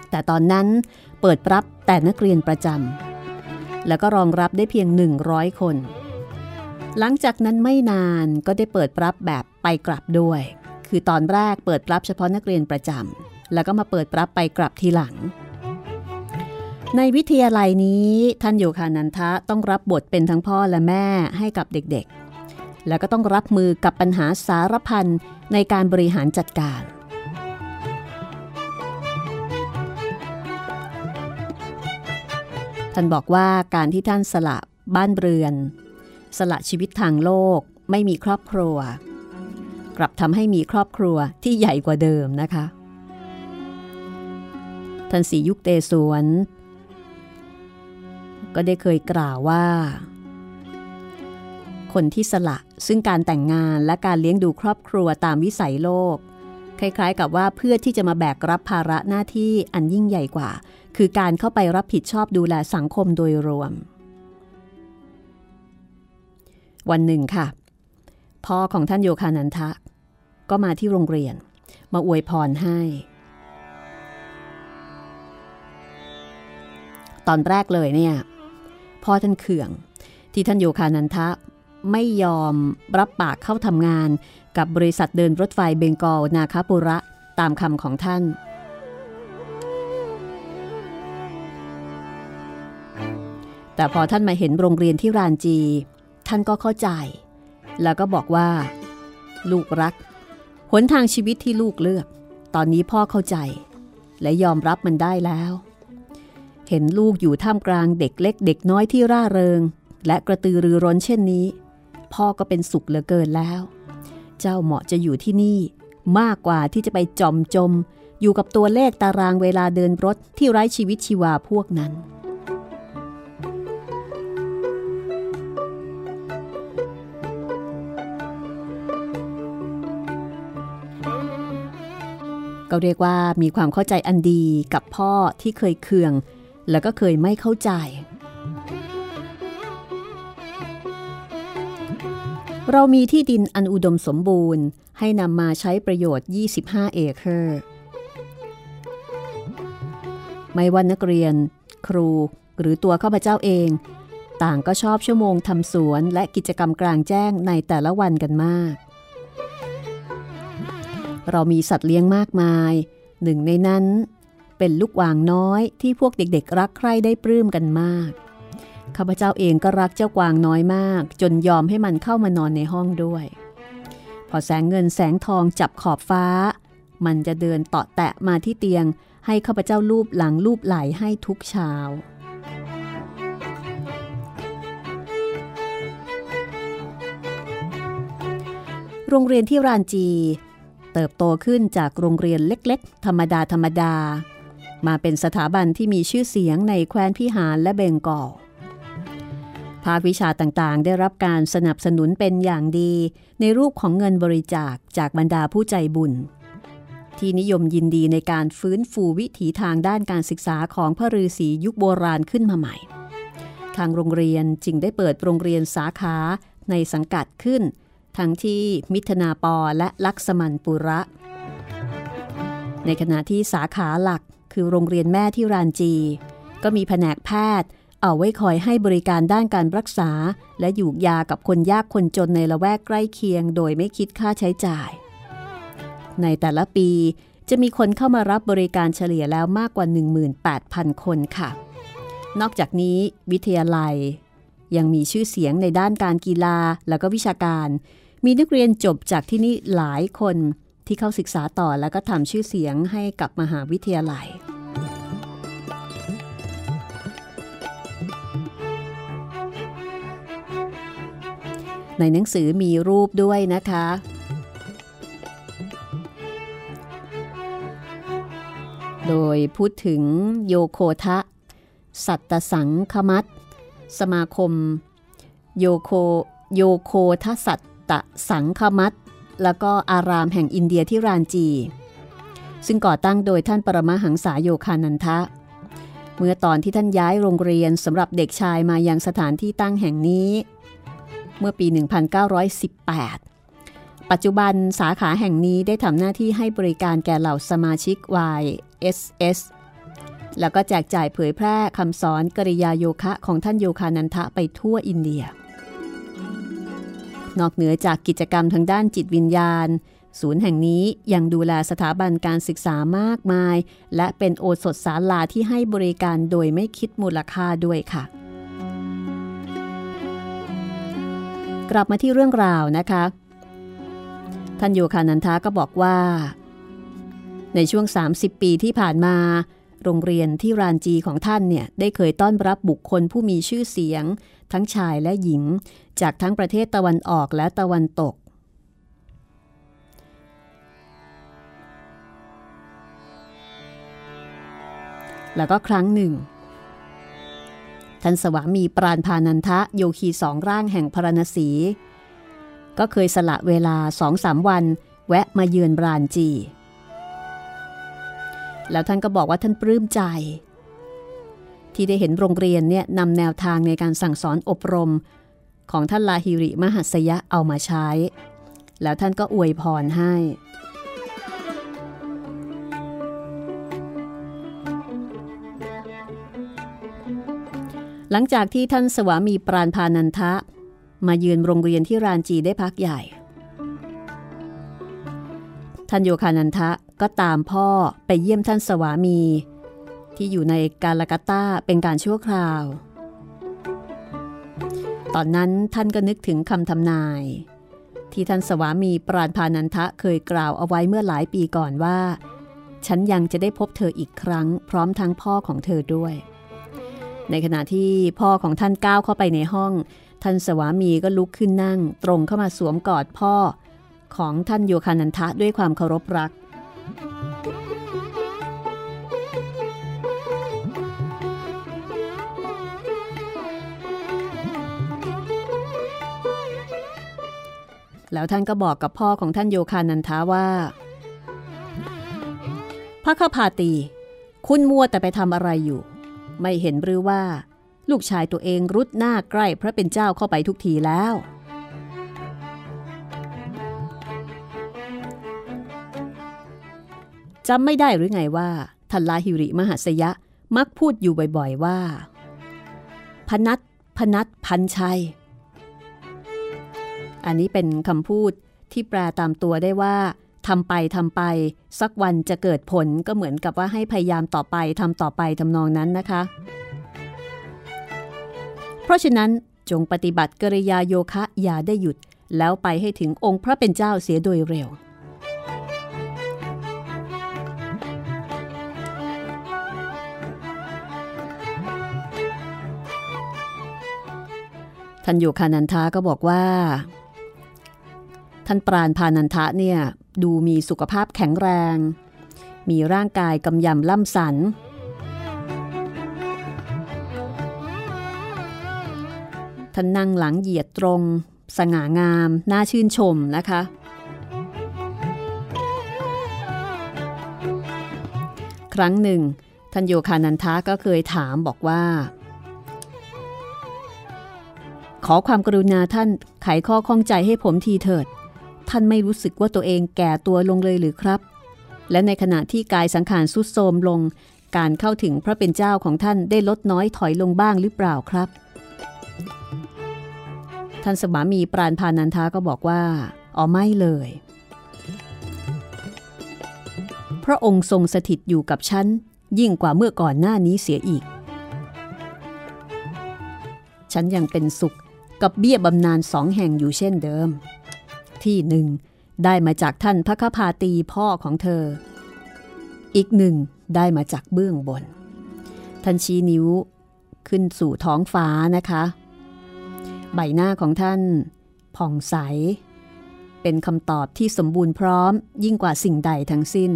แต่ตอนนั้นเปิดรับแต่นักเรียนประจำ แล้วก็รองรับได้เพียง 100 คน หลังจากนั้นไม่นานก็ได้เปิดรับแบบไปกลับด้วย คือตอนแรกเปิดรับเฉพาะนักเรียนประจำแล้วก็มาเปิดรับไปกลับทีหลัง ในวิทยาลัยนี้ท่านโยคานันทะต้องรับบทเป็นทั้งพ่อและแม่ให้กับเด็กๆ แล้วก็ต้องรับมือกับปัญหาสารพันในการบริหารจัดการท่านบอกว่าการที่ท่านสละบ้านเรือน สละชีวิตทางโลก ไม่มีครอบครัว กลับทำให้มีครอบครัวที่ใหญ่กว่าเดิมนะคะ ท่านสียุคเตสวน ก็ได้เคยกล่าวว่า คนที่สละซึ่งการแต่งงานและการเลี้ยงดูครอบครัวตามวิสัยโลก คล้ายๆ กับว่าเพื่อที่จะมาแบกรับภาระหน้าที่อันยิ่งใหญ่กว่า คือการเข้าไปรับผิดชอบดูแลสังคมโดยรวม วันหนึ่งค่ะ พ่อของท่านโยคานันทะ ก็มาที่โรงเรียน มาอวยพรให้ ตอนแรกเลยเนี่ย พ่อท่านเขื่อง ที่ท่านโยคานันทะไม่ยอมรับปากเข้าทำงานกับบริษัทเดินรถไฟเบงกอลนาคาปุระตามคำของท่าน แต่พอท่านมาเห็นโรงเรียนที่รานจี ท่านก็เข้าใจ แล้วก็บอกว่า ลูกรัก หนทางชีวิตที่ลูกเลือก ตอนนี้พ่อเข้าใจ และยอมรับมันได้แล้ว เห็นลูกอยู่ท่ามกลางเด็กเล็กเด็กน้อยที่ร่าเริง และกระตือรือร้นเช่นนี้ พ่อก็เป็นสุขเหลือเกินแล้ว เจ้าเหมาะจะอยู่ที่นี่ มากกว่าที่จะไปจอมจม อยู่กับตัวเลขตารางเวลาเดินรถที่ไร้ชีวิตชีวาพวกนั้น ก็เรียกว่ามีความเข้าใจอันดีกับพ่อที่เคยเคือง แล้วก็เคยไม่เข้าใจ เรามีที่ดินอันอุดมสมบูรณ์ ให้นำมาใช้ประโยชน์ 25 เอเคอร์ไม่ว่านักเรียน ครูหรือตัวข้าพเจ้าเอง ต่างก็ชอบชั่วโมงทำสวนและกิจกรรมกลางแจ้งในแต่ละวันกันมาก เรามีสัตว์เลี้ยงมากมาย หนึ่งในนั้น เป็นลูกวางน้อยที่พวกเด็กๆ รักใคร่ได้ปลื้มกันมาก ข้าพเจ้าเองก็รักเจ้ากวางน้อยมาก จนยอมให้มันเข้ามานอนในห้องด้วย พอแสงเงินแสงทองจับขอบฟ้า มันจะเดินตาะแตะมาที่เตียง ให้ข้าพเจ้าลูบหลังลูบไหลให้ทุกเช้าโรงเรียนที่รานจี เติบโตขึ้นจากโรงเรียนเล็กๆ ธรรมดาธรรมดา มาเป็นสถาบันที่มีชื่อเสียงในแคว้นพิหารและเบงกอลภาควิชาต่างๆ ได้รับการสนับสนุนเป็นอย่างดี ในรูปของเงินบริจาคจากบรรดาผู้ใจบุญ ที่นิยมยินดีในการฟื้นฟูวิถีทางด้านการศึกษาของพระฤาษียุคโบราณขึ้นมาใหม่ ทางโรงเรียนจึงได้เปิดโรงเรียนสาขาในสังกัดขึ้น ทั้งที่มิถนาปอและลักษมันปุระ ในขณะที่สาขาหลักคือโรงเรียนแม่ที่รานจี ก็มีแผนกแพทย์ เอาไว้คอยให้บริการด้านการรักษา และอยู่ยากับคนยากคนจนในละแวกใกล้เคียง โดยไม่คิดค่าใช้จ่าย ในแต่ละปีจะมีคนเข้ามารับบริการเฉลี่ยแล้วมากกว่า 18,000 คนค่ะ นอกจากนี้วิทยาลัยยังมีชื่อเสียงในด้านการกีฬาแล้วก็วิชาการ มีนักเรียนจบจากที่นี่หลายคนที่เข้าศึกษาต่อแล้วก็ทำชื่อเสียงให้กับมหาวิทยาลัย ในหนังสือมีรูปด้วยนะคะ โดยพูดถึงโยโคทะ สัตตสังคมัตสมาคม โยโคโยโคทสัต ตสังคมัตแล้วก็อารามแห่งอินเดียที่รานจี ซึ่งก่อตั้งโดยท่านปรมาหังษาโยคานันทะ เมื่อตอนที่ท่านย้ายโรงเรียนสำหรับเด็กชายมายังสถานที่ตั้งแห่งนี้ เมื่อปี 1918 ปัจจุบันสาขาแห่งนี้ได้ทำหน้าที่ให้บริการแก่เหล่าสมาชิก YSS แล้วก็แจกจ่ายเผยแพร่คำสอนกริยาโยคะของท่านโยคานันทะไปทั่วอินเดีย นอกเหนือจากกิจกรรมทางด้านจิตวิญญาณ ศูนย์แห่งนี้ยังดูแลสถาบันการศึกษามากมาย และเป็นโอสถศาลาที่ให้บริการโดยไม่คิดมูลค่าด้วยค่ะ กลับมาที่เรื่องราวนะคะ ท่านโยคานันทาก็บอกว่า ในช่วง 30 ปีที่ผ่านมาโรงเรียนที่รานจีของท่านเนี่ยได้เคยต้อนรับบุคคลผู้มีชื่อเสียง ทั้งชายและหญิง จากทั้งประเทศตะวันออกและตะวันตก แล้วก็ครั้งหนึ่ง ท่านสวามีปราณพานันทะโยคีสองร่างแห่งพรณสีก็เคยสละเวลาสองสามวัน แวะมาเยือนบรานจี แล้วท่านก็บอกว่าท่านปลื้มใจที่ได้เห็นโรงเรียนเนี่ยนำแนวทางในการสั่งสอนอบรม ของท่านลาฮิริมหัสยะเอามาใช้ แล้วท่านก็อวยพรให้ หลังจากที่ท่านสวามีปราณพานันทะ มาเยือนโรงเรียนที่รานจีได้พักใหญ่ ท่านโยคานันทะก็ตามพ่อไปเยี่ยมท่านสวามี ที่อยู่ในกาลกัตตาเป็นการชั่วคราว ตอนนั้นท่านก็นึกถึงคำทำนาย ที่ท่านสวามีปราณพานันทะเคยกล่าวเอาไว้เมื่อหลายปีก่อนว่า ฉันยังจะได้พบเธออีกครั้ง พร้อมทั้งพ่อของเธอด้วย ในขณะที่พ่อของท่านก้าวเข้าไปในห้อง ท่านสวามีก็ลุกขึ้นนั่ง ตรงเข้ามาสวมกอดพ่อ ของท่านโยคานันทะด้วยความเคารพรัก แล้วท่านก็บอกกับพ่อของท่านโยคานันทาว่าพระข้าพาตี คุณมัวแต่ไปทำอะไรอยู่ ไม่เห็นหรือว่า ลูกชายตัวเองรุดหน้าใกล้พระเป็นเจ้าเข้าไปทุกทีแล้ว จำไม่ได้หรือไงว่าทันลาฮิริมหัสยะมักพูดอยู่บ่อยๆว่า พนัทพนัทพันชัย อันนี้เป็นคำพูดที่แปลตามตัวได้ว่าทำไปทำไป สักวันจะเกิดผลก็เหมือนกับว่าให้พยายามต่อไปทำต่อไปทำนองนั้นนะคะ เพราะฉะนั้นจงปฏิบัติกริยาโยคะอย่าได้หยุด แล้วไปให้ถึงองค์พระเป็นเจ้าเสียโดยเร็ว ท่านโยคานันทาก็บอกว่า ท่านปราณพานันทะเนี่ยดูมีสุขภาพแข็งแรง มีร่างกายกำยำล่ำสัน ท่านนั่งหลังเหยียดตรง สง่างาม น่าชื่นชมนะคะ ครั้งหนึ่ง ท่านโยคานันทะก็เคยถามบอกว่า ขอความกรุณาท่านไขข้อข้องใจให้ผมทีเถิด ท่านไม่รู้สึกว่าตัวเองแก่ตัวลงเลยหรือครับ และในขณะที่กายสังขารสุดโทรมลง การเข้าถึงพระเป็นเจ้าของท่านได้ลดน้อยถอยลงบ้างหรือเปล่าครับ ท่านสวามีปราณพานันทาก็บอกว่าอ๋อไม่เลย พระองค์ทรงสถิตอยู่กับฉันยิ่งกว่าเมื่อก่อนหน้านี้เสียอีก ฉันยังเป็นสุขกับเบี้ยบำนาญสองแห่งอยู่เช่นเดิม ที่หนึ่ง ได้มาจากท่านพระคพาตีพ่อของเธอ อีกหนึ่งได้มาจากเบื้องบน ท่านชี้นิ้วขึ้นสู่ท้องฟ้านะคะ ใบหน้าของท่าน ผ่องใส เป็นคำตอบที่สมบูรณ์พร้อมยิ่งกว่าสิ่งใดทั้งสิ้น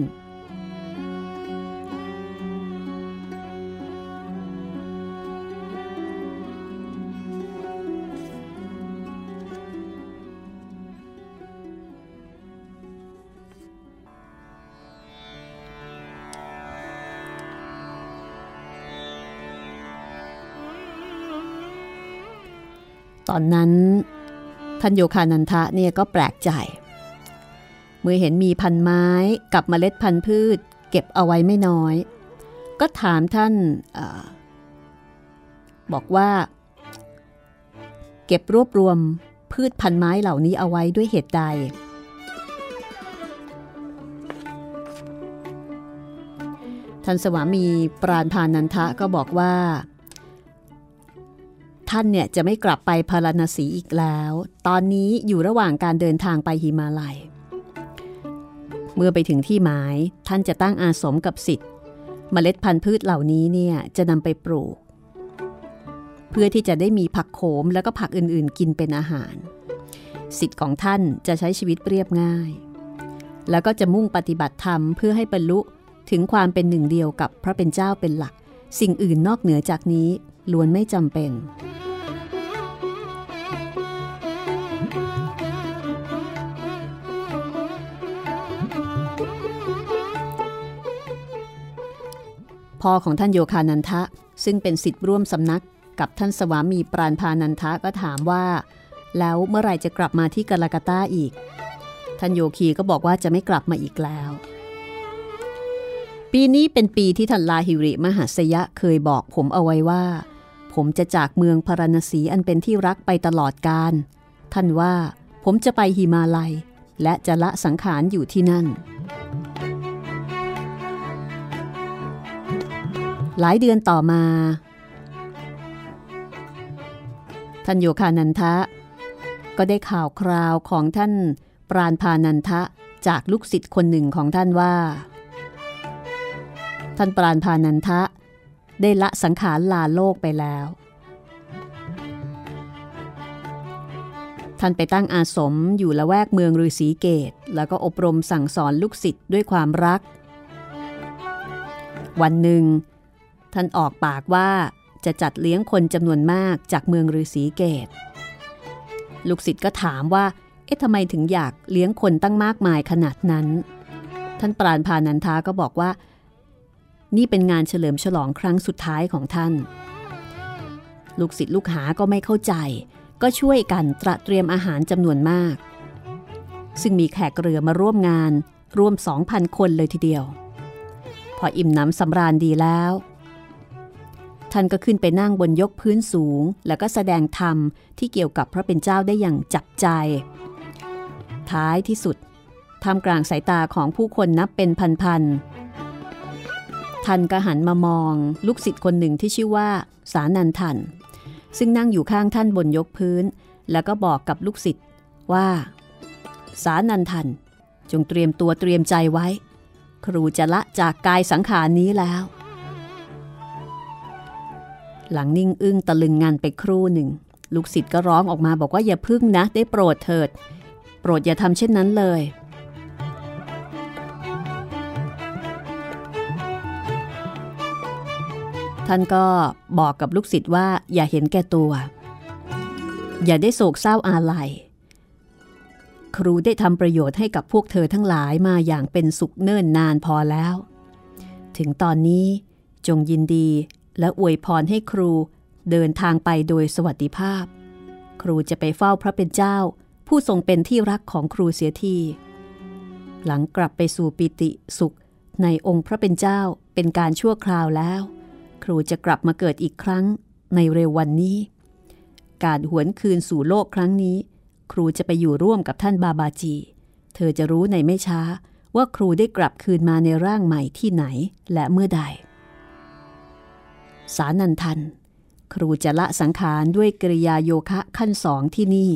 ตอนนั้นท่านโยคานันทะเนี่ยก็แปลกใจ เมื่อเห็นมีพันไม้กับเมล็ดพันธุ์พืช เก็บเอาไว้ไม่น้อย ก็ถามท่านอบอกว่า เก็บรวบรวมพืชพันไม้เหล่านี้เอาไว้ด้วยเหตุใด ท่านสวามีปราณพานันทะก็บอกว่า ท่านเนี่ยจะไม่กลับไปพาราณสีอีกแล้ว ตอนนี้อยู่ระหว่างการเดินทางไปหิมาลัย เมื่อไปถึงที่หมายท่านจะตั้งอาสมกับสิทธิ์เมล็ดพันธุ์พืชเหล่านี้เนี่ยจะนำไปปลูก เพื่อที่จะได้มีผักโขมแล้วก็ผักอื่นๆ กินเป็นอาหาร สิทธิ์ของท่านจะใช้ชีวิตเรียบง่าย แล้วก็จะมุ่งปฏิบัติธรรมเพื่อให้บรรลุถึงความเป็นหนึ่งเดียวกับพระเป็นเจ้าเป็นหลัก สิ่งอื่นนอกเหนือจากนี้ ล้วนไม่จำเป็น พ่อของท่านโยคานันทะ ซึ่งเป็นสิทธิ์ร่วมสำนักกับท่านสวามีปราณพานันทะก็ถามว่า แล้วเมื่อไรจะกลับมาที่กาลากาตาอีก ท่านโยคีก็บอกว่าจะไม่กลับมาอีกแล้วปีนี้เป็นปีที่ท่านลาหิริมหัสยะเคยบอกผมเอาไว้ว่า ผมจะจากเมืองพารณสีอันเป็นที่รักไปตลอดกาลท่านว่าผมจะไปหิมาลัย และจะละสังขารอยู่ที่นั่น หลายเดือนต่อมา ท่านโยคานันทะ ก็ได้ข่าวคราวของท่านปราณพานันทะจากลูกศิษย์คนหนึ่งของท่านว่า ท่านปราณพานันทะ ได้ละสังขารลาโลกไปแล้ว ท่านไปตั้งอาสมอยู่ละแวกเมืองฤาษีเกต แล้วก็อบรมสั่งสอนลูกศิษย์ด้วยความรัก วันหนึ่ง ท่านออกปากว่าจะจัดเลี้ยงคนจำนวนมากจากเมืองฤาษีเกต ลูกศิษย์ก็ถามว่า เอ๊ะทำไมถึงอยากเลี้ยงคนตั้งมากมายขนาดนั้น ท่านปราณพานันทาก็บอกว่า นี่เป็นงานเฉลิมฉลองครั้งสุดท้ายของท่าน ลูกศิษย์ลูกหาก็ไม่เข้าใจ ก็ช่วยกันตระเตรียมอาหารจำนวนมาก ซึ่งมีแขกเรือมาร่วมงานร่วม 2,000 คนเลยทีเดียว พออิ่มหน้ำสำราญดีแล้ว ท่านก็ขึ้นไปนั่งบนยกพื้นสูง แล้วก็แสดงธรรมที่เกี่ยวกับพระเป็นเจ้าได้อย่างจับใจ ท้ายที่สุดท่ามกลางสายตาของผู้คนนับเป็นพันๆ ท่านก็หันมามองลูกศิษย์คนหนึ่งที่ชื่อว่า สานันทัน ซึ่งนั่งอยู่ข้างท่านบนยกพื้น แล้วก็บอกกับลูกศิษย์ว่า สานันทัน จงเตรียมตัวเตรียมใจไว้ ครูจะละจากกายสังขารนี้แล้ว หลังนิ่งอึ้งตะลึงงานไปครู่หนึ่ง ลูกศิษย์ก็ร้องออกมาบอกว่าอย่าพึ่งนะได้โปรดเถิด โปรดอย่าทำเช่นนั้นเลย ท่านก็บอกกับลูกศิษย์ว่าอย่าเห็นแก่ตัว อย่าได้โศกเศร้าอาลัย ครูได้ทำประโยชน์ให้กับพวกเธอทั้งหลายมาอย่างเป็นสุขเนิ่นนานพอแล้ว ถึงตอนนี้จงยินดีและอวยพรให้ครูเดินทางไปโดยสวัสดิภาพ ครูจะไปเฝ้าพระเป็นเจ้า ผู้ทรงเป็นที่รักของครูเสียทีหลังกลับไปสู่ปิติสุขในองค์พระเป็นเจ้าเป็นการชั่วคราวแล้ว ครูจะกลับมาเกิดอีกครั้งในเร็ววันนี้ การหวนคืนสู่โลกครั้งนี้ ครูจะไปอยู่ร่วมกับท่านบาบาจี เธอจะรู้ในไม่ช้าว่าครูได้กลับคืนมาในร่างใหม่ที่ไหนและเมื่อใด สานันทัน ครูจะละสังขารด้วยกริยาโยคะขั้นสองที่นี่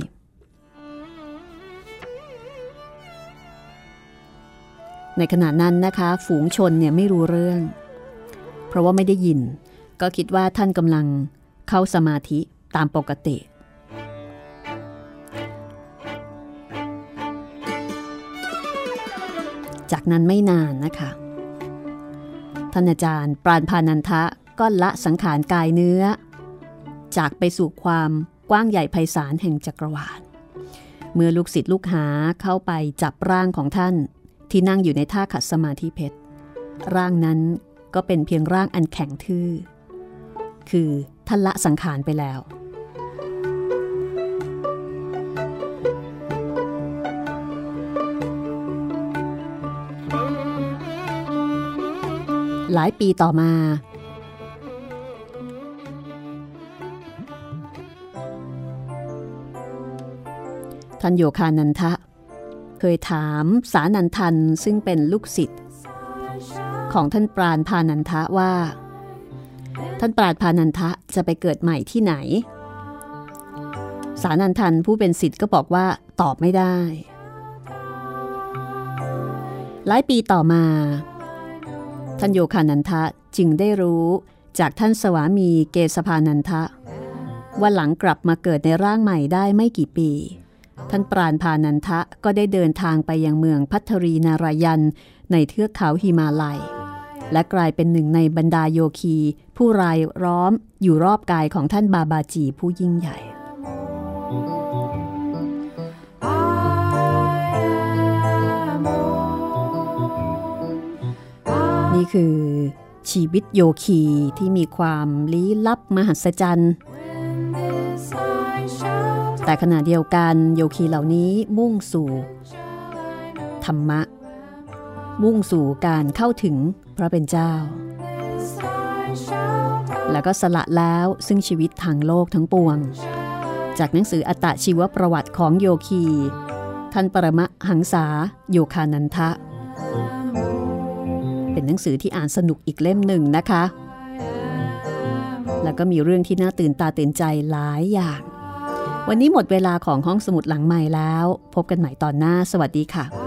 ในขณะนั้นนะคะ ฝูงชนเนี่ยไม่รู้เรื่อง เพราะว่าไม่ได้ยิน ก็คิดว่าท่านกำลังเข้าสมาธิตามปกติ จากนั้นไม่นานนะคะ ท่านอาจารย์ปราณพานันทะก็ละสังขารกายเนื้อ จากไปสู่ความกว้างใหญ่ไพศาลแห่งจักรวาล เมื่อลูกศิษย์ลูกหาเข้าไปจับร่างของท่านที่นั่งอยู่ในท่าขัดสมาธิเพชร ร่างนั้น ก็เป็นเพียงร่างอันแข็งทื่อ คือท่านละสังขารไปแล้ว หลายปีต่อมาท่านโยคานันทะ เคยถามสานันทันซึ่งเป็นลูกศิษย์ ของท่านปราณพานันทะว่า ท่านปราณพานันทะจะไปเกิดใหม่ที่ไหน สานันทันผู้เป็นศิษย์ก็บอกว่าตอบไม่ได้ หลายปีต่อมา ท่านโยคานันทะจึงได้รู้จากท่านสวามีเกสพานันทะ ว่าหลังกลับมาเกิดในร่างใหม่ได้ไม่กี่ปี ท่านปราณพานันทะก็ได้เดินทางไปยังเมืองพัทรีนารายันในเทือกเขาหิมาลัย และกลายเป็นหนึ่งในบรรดาโยคี ผู้รายล้อมอยู่รอบกายของท่านบาบาจีผู้ยิ่งใหญ่นี่คือชีวิตโยคีที่มีความลี้ลับมหัศจรรย์ แต่ขณะเดียวกันโยคีเหล่านี้มุ่งสู่ ธรรมะ มุ่งสู่การเข้าถึง พระเป็นเจ้า แล้วก็สละแล้วซึ่งชีวิตทางโลกทั้งปวง จากหนังสืออัตชีวประวัติของโยคี ท่านปรมะหังษาโยคานันทะ เป็นหนังสือที่อ่านสนุกอีกเล่มหนึ่งนะคะ แล้วก็มีเรื่องที่น่าตื่นตาตื่นใจหลายอย่าง วันนี้หมดเวลาของห้องสมุดหลังใหม่แล้ว พบกันใหม่ตอนหน้า สวัสดีค่ะ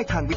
ได้ทางวิ